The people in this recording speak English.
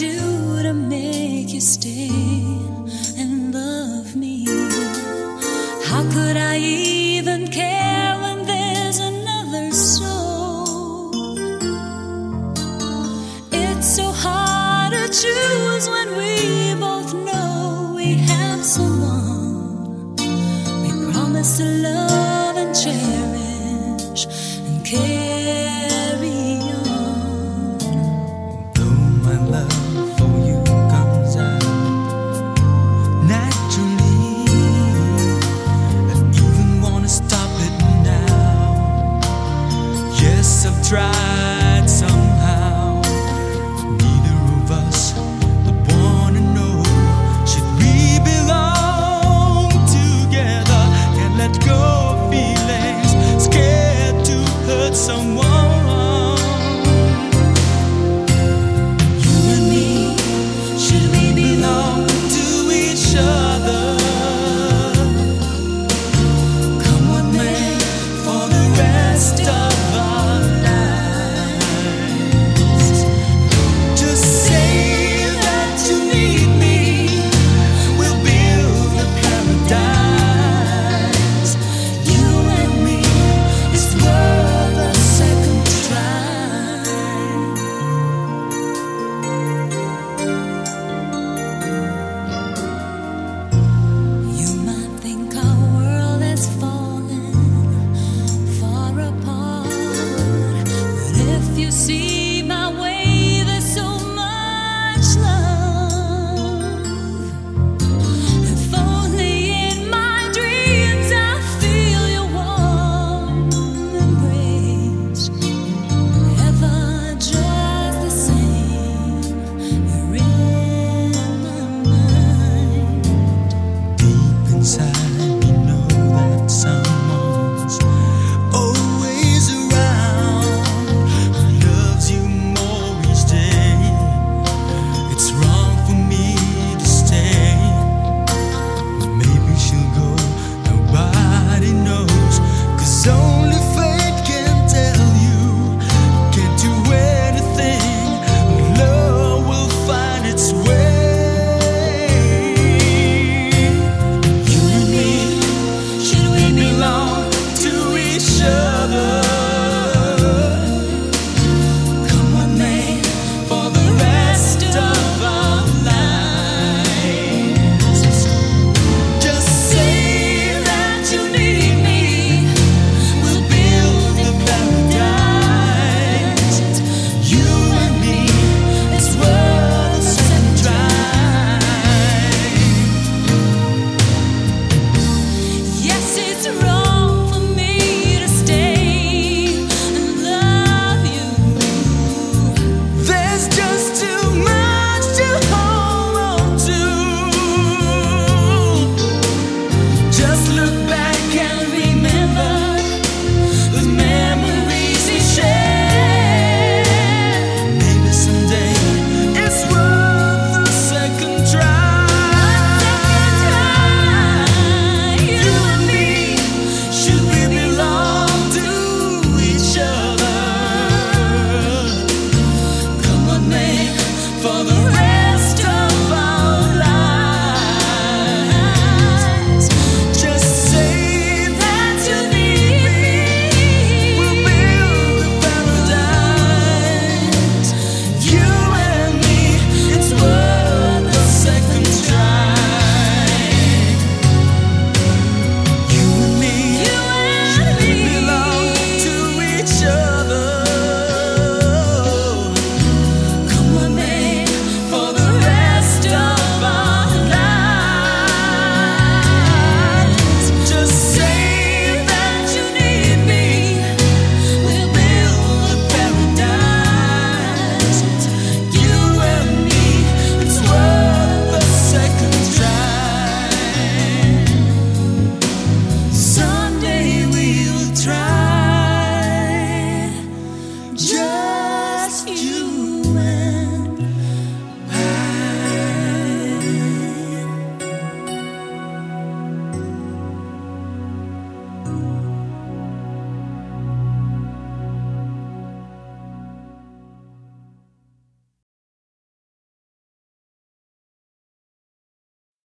do to make you stay and love me? How could I even care when there's another soul? It's so hard to choose when we Yes, see